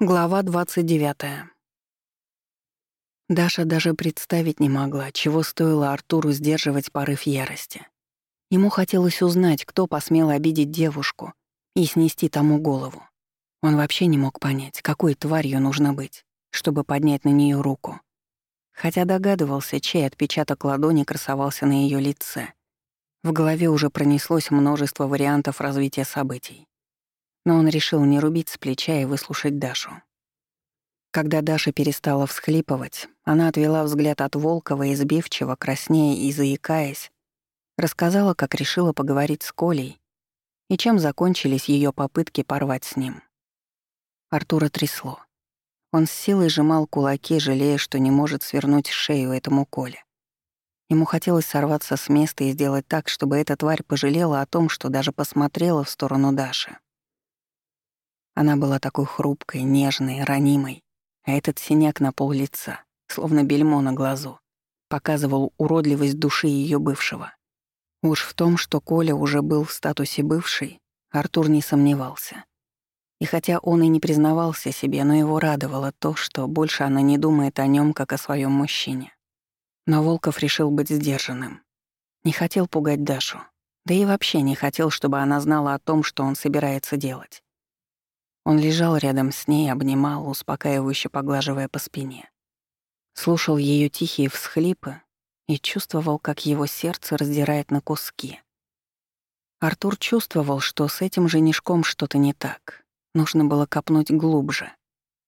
Глава 29. Даша даже представить не могла, чего стоило Артуру сдерживать порыв ярости. Ему хотелось узнать, кто посмел обидеть девушку и снести тому голову. Он вообще не мог понять, какой тварью нужно быть, чтобы поднять на нее руку. Хотя догадывался, чей отпечаток ладони красовался на ее лице. В голове уже пронеслось множество вариантов развития событий но он решил не рубить с плеча и выслушать Дашу. Когда Даша перестала всхлипывать, она отвела взгляд от Волкова и сбивчиво, краснея и заикаясь, рассказала, как решила поговорить с Колей и чем закончились ее попытки порвать с ним. Артура трясло. Он с силой сжимал кулаки, жалея, что не может свернуть шею этому Коле. Ему хотелось сорваться с места и сделать так, чтобы эта тварь пожалела о том, что даже посмотрела в сторону Даши. Она была такой хрупкой, нежной, ранимой, а этот синяк на пол лица, словно бельмо на глазу, показывал уродливость души ее бывшего. Уж в том, что Коля уже был в статусе бывшей, Артур не сомневался. И хотя он и не признавался себе, но его радовало то, что больше она не думает о нем как о своем мужчине. Но Волков решил быть сдержанным. Не хотел пугать Дашу, да и вообще не хотел, чтобы она знала о том, что он собирается делать. Он лежал рядом с ней, обнимал, успокаивающе поглаживая по спине. Слушал ее тихие всхлипы и чувствовал, как его сердце раздирает на куски. Артур чувствовал, что с этим женишком что-то не так. Нужно было копнуть глубже.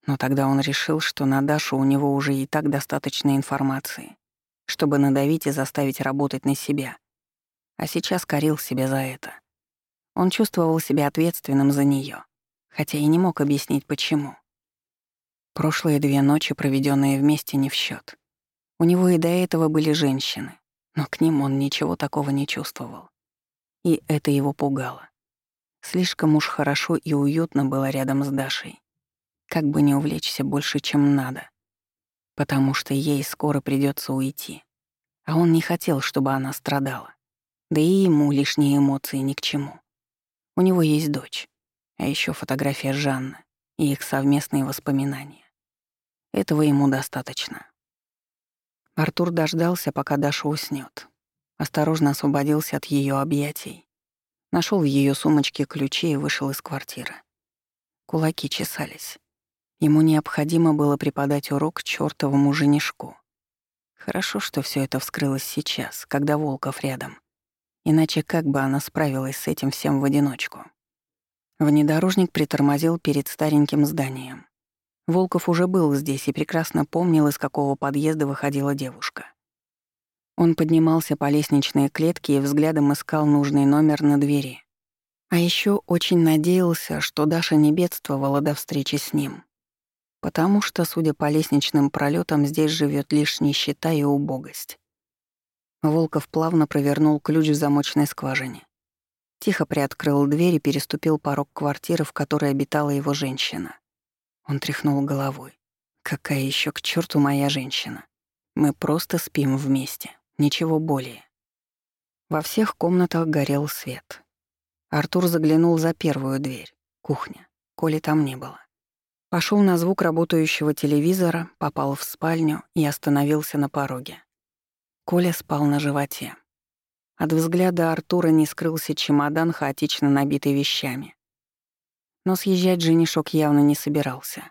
Но тогда он решил, что на Дашу у него уже и так достаточно информации, чтобы надавить и заставить работать на себя. А сейчас корил себя за это. Он чувствовал себя ответственным за нее хотя и не мог объяснить, почему. Прошлые две ночи, проведенные вместе, не в счет. У него и до этого были женщины, но к ним он ничего такого не чувствовал. И это его пугало. Слишком уж хорошо и уютно было рядом с Дашей. Как бы не увлечься больше, чем надо. Потому что ей скоро придется уйти. А он не хотел, чтобы она страдала. Да и ему лишние эмоции ни к чему. У него есть дочь. А еще фотография Жанны и их совместные воспоминания. Этого ему достаточно. Артур дождался, пока Даша уснет. Осторожно освободился от ее объятий. Нашел в ее сумочке ключи и вышел из квартиры. Кулаки чесались. Ему необходимо было преподать урок чёртовому женишку. Хорошо, что все это вскрылось сейчас, когда Волков рядом. Иначе как бы она справилась с этим всем в одиночку? Внедорожник притормозил перед стареньким зданием. Волков уже был здесь и прекрасно помнил, из какого подъезда выходила девушка. Он поднимался по лестничной клетке и взглядом искал нужный номер на двери. А еще очень надеялся, что Даша не бедствовала до встречи с ним. Потому что, судя по лестничным пролетам, здесь живет лишь нищета и убогость. Волков плавно провернул ключ в замочной скважине. Тихо приоткрыл дверь и переступил порог квартиры, в которой обитала его женщина. Он тряхнул головой. «Какая еще к черту моя женщина? Мы просто спим вместе, ничего более». Во всех комнатах горел свет. Артур заглянул за первую дверь. Кухня. Коли там не было. Пошел на звук работающего телевизора, попал в спальню и остановился на пороге. Коля спал на животе. От взгляда Артура не скрылся чемодан, хаотично набитый вещами. Но съезжать женишок явно не собирался.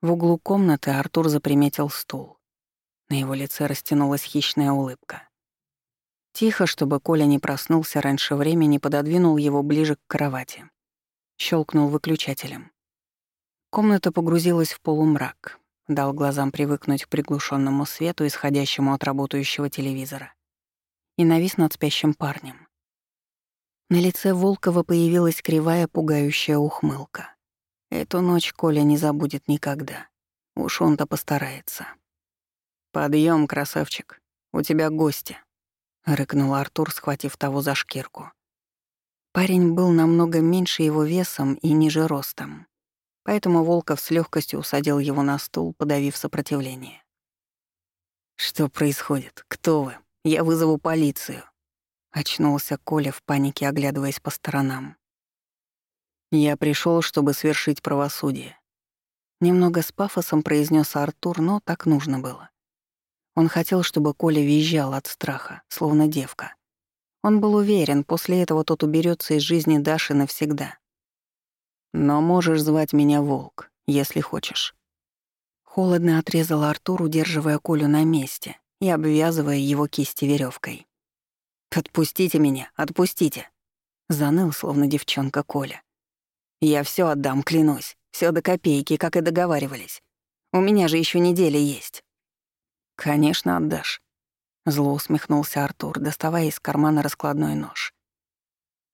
В углу комнаты Артур заприметил стул. На его лице растянулась хищная улыбка. Тихо, чтобы Коля не проснулся раньше времени, пододвинул его ближе к кровати. Щелкнул выключателем. Комната погрузилась в полумрак, дал глазам привыкнуть к приглушенному свету, исходящему от работающего телевизора и навис над спящим парнем. На лице Волкова появилась кривая, пугающая ухмылка. Эту ночь Коля не забудет никогда. Уж он-то постарается. «Подъём, красавчик, у тебя гости», — рыкнул Артур, схватив того за шкирку. Парень был намного меньше его весом и ниже ростом, поэтому Волков с легкостью усадил его на стул, подавив сопротивление. «Что происходит? Кто вы?» Я вызову полицию», — очнулся Коля в панике, оглядываясь по сторонам. «Я пришел, чтобы свершить правосудие. Немного с пафосом произнес Артур, но так нужно было. Он хотел, чтобы Коля визжал от страха, словно девка. Он был уверен, после этого тот уберется из жизни Даши навсегда. «Но можешь звать меня Волк, если хочешь». Холодно отрезал Артур, удерживая Колю на месте и обвязывая его кисти веревкой. «Отпустите меня, отпустите!» Заныл, словно девчонка Коля. «Я все отдам, клянусь. Все до копейки, как и договаривались. У меня же еще неделя есть». «Конечно, отдашь», — зло усмехнулся Артур, доставая из кармана раскладной нож.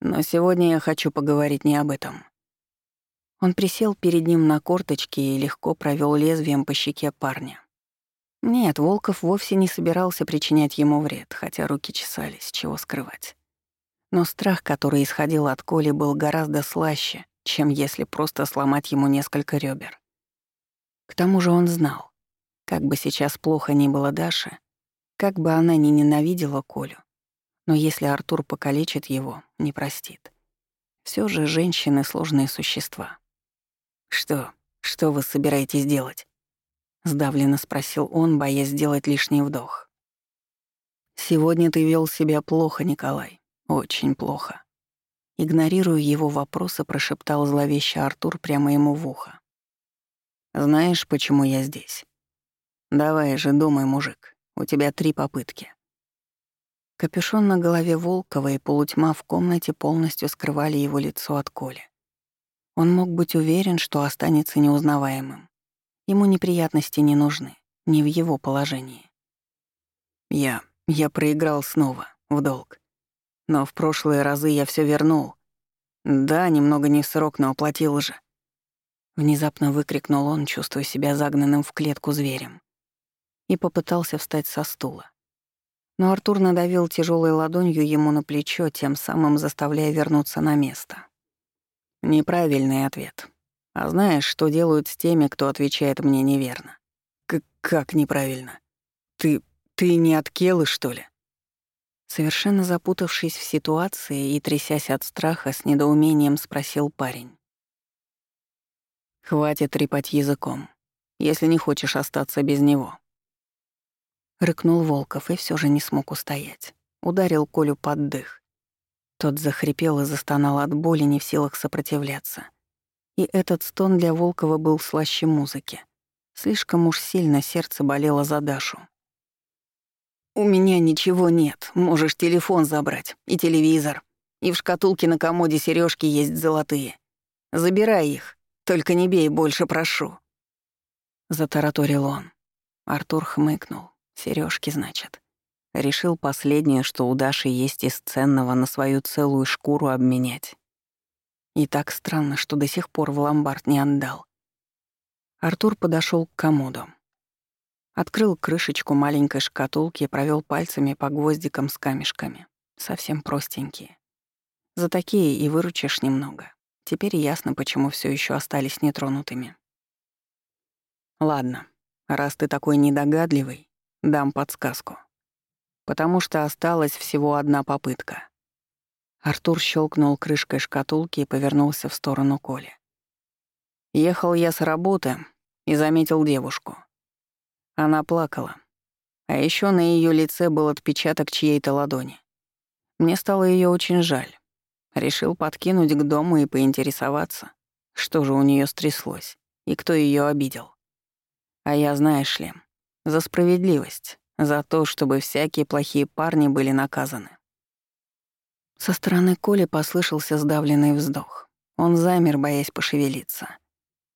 «Но сегодня я хочу поговорить не об этом». Он присел перед ним на корточки и легко провел лезвием по щеке парня. Нет, Волков вовсе не собирался причинять ему вред, хотя руки чесались, чего скрывать. Но страх, который исходил от Коли, был гораздо слаще, чем если просто сломать ему несколько ребер. К тому же он знал, как бы сейчас плохо ни было Даше, как бы она ни ненавидела Колю, но если Артур покалечит его, не простит. Все же женщины — сложные существа. «Что? Что вы собираетесь делать?» — сдавленно спросил он, боясь сделать лишний вдох. «Сегодня ты вел себя плохо, Николай. Очень плохо. Игнорируя его вопросы, прошептал зловеще Артур прямо ему в ухо. «Знаешь, почему я здесь? Давай же, думай, мужик, у тебя три попытки». Капюшон на голове Волкова и полутьма в комнате полностью скрывали его лицо от Коли. Он мог быть уверен, что останется неузнаваемым. Ему неприятности не нужны, не в его положении. «Я... я проиграл снова, в долг. Но в прошлые разы я все вернул. Да, немного не срок, но оплатил же. Внезапно выкрикнул он, чувствуя себя загнанным в клетку зверем. И попытался встать со стула. Но Артур надавил тяжелой ладонью ему на плечо, тем самым заставляя вернуться на место. Неправильный ответ. А знаешь, что делают с теми, кто отвечает мне неверно? К как неправильно? Ты... ты не от Келы, что ли? Совершенно запутавшись в ситуации и трясясь от страха, с недоумением спросил парень. «Хватит трепать языком, если не хочешь остаться без него». Рыкнул Волков и все же не смог устоять. Ударил Колю под дых. Тот захрипел и застонал от боли, не в силах сопротивляться. И этот стон для Волкова был слаще музыки. Слишком уж сильно сердце болело за Дашу. «У меня ничего нет. Можешь телефон забрать. И телевизор. И в шкатулке на комоде сережки есть золотые. Забирай их. Только не бей больше, прошу». Затараторил он. Артур хмыкнул. Сережки, значит. Решил последнее, что у Даши есть из ценного, на свою целую шкуру обменять. И так странно, что до сих пор в ломбард не отдал. Артур подошел к комоду. Открыл крышечку маленькой шкатулки и провел пальцами по гвоздикам с камешками. Совсем простенькие. За такие и выручишь немного. Теперь ясно, почему все еще остались нетронутыми. Ладно, раз ты такой недогадливый, дам подсказку. Потому что осталась всего одна попытка. Артур щелкнул крышкой шкатулки и повернулся в сторону Коли. Ехал я с работы и заметил девушку. Она плакала. А еще на ее лице был отпечаток чьей-то ладони. Мне стало ее очень жаль. Решил подкинуть к дому и поинтересоваться, что же у нее стряслось и кто ее обидел. А я, знаешь ли, за справедливость, за то, чтобы всякие плохие парни были наказаны. Со стороны Коли послышался сдавленный вздох. Он замер, боясь пошевелиться.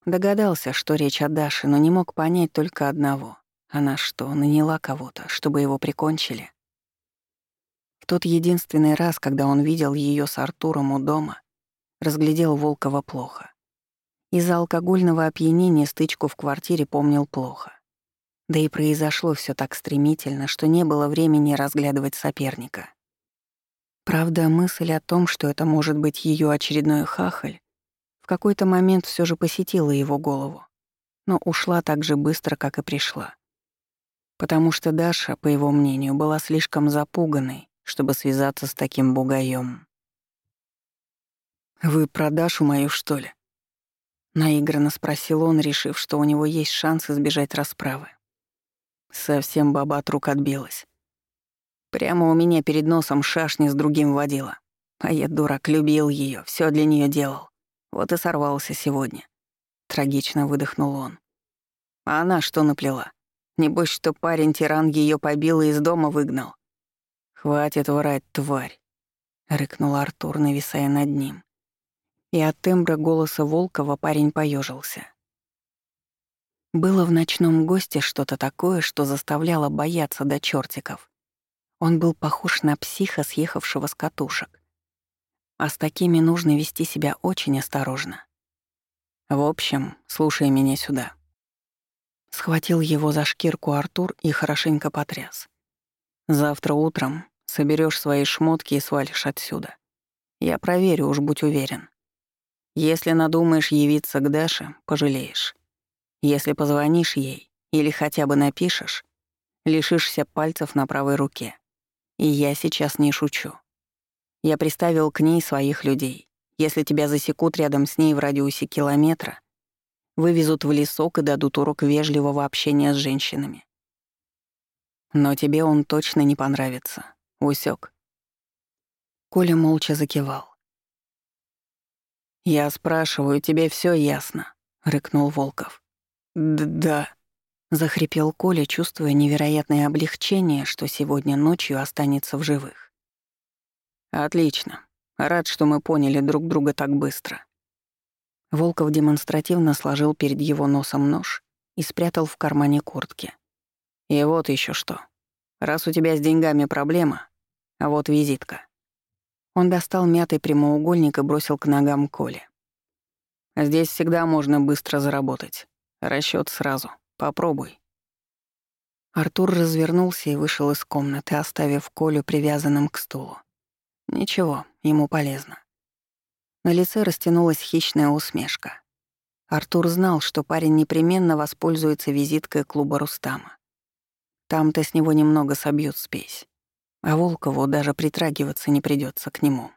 Догадался, что речь о Даше, но не мог понять только одного. Она что, наняла кого-то, чтобы его прикончили? В тот единственный раз, когда он видел ее с Артуром у дома, разглядел Волкова плохо. Из-за алкогольного опьянения стычку в квартире помнил плохо. Да и произошло все так стремительно, что не было времени разглядывать соперника. Правда, мысль о том, что это может быть ее очередной хахаль, в какой-то момент все же посетила его голову, но ушла так же быстро, как и пришла потому что Даша, по его мнению, была слишком запуганной, чтобы связаться с таким бугаем. «Вы про Дашу мою, что ли?» Наигранно спросил он, решив, что у него есть шанс избежать расправы. Совсем баба от рук отбилась. Прямо у меня перед носом шашни с другим водила. А я, дурак, любил ее, все для нее делал. Вот и сорвался сегодня. Трагично выдохнул он. А она что наплела? Небось, что парень-тиран ее побил и из дома выгнал. «Хватит врать, тварь!» — рыкнул Артур, нависая над ним. И от тембра голоса Волкова парень поежился. Было в ночном госте что-то такое, что заставляло бояться до чертиков. Он был похож на психа, съехавшего с катушек. А с такими нужно вести себя очень осторожно. В общем, слушай меня сюда. Схватил его за шкирку Артур и хорошенько потряс. Завтра утром соберешь свои шмотки и свалишь отсюда. Я проверю, уж будь уверен. Если надумаешь явиться к Даше, пожалеешь. Если позвонишь ей или хотя бы напишешь, лишишься пальцев на правой руке. И я сейчас не шучу. Я приставил к ней своих людей. Если тебя засекут рядом с ней в радиусе километра, вывезут в лесок и дадут урок вежливого общения с женщинами. Но тебе он точно не понравится. Усек. Коля молча закивал. «Я спрашиваю, тебе все ясно?» — рыкнул Волков. «Да», — захрипел Коля, чувствуя невероятное облегчение, что сегодня ночью останется в живых. «Отлично. Рад, что мы поняли друг друга так быстро». Волков демонстративно сложил перед его носом нож и спрятал в кармане куртки. «И вот еще что. Раз у тебя с деньгами проблема, а вот визитка». Он достал мятый прямоугольник и бросил к ногам Коли. «Здесь всегда можно быстро заработать. Расчет сразу. Попробуй». Артур развернулся и вышел из комнаты, оставив Колю привязанным к стулу. Ничего, ему полезно. На лице растянулась хищная усмешка. Артур знал, что парень непременно воспользуется визиткой клуба Рустама. Там-то с него немного собьют спесь, а Волкову даже притрагиваться не придется к нему.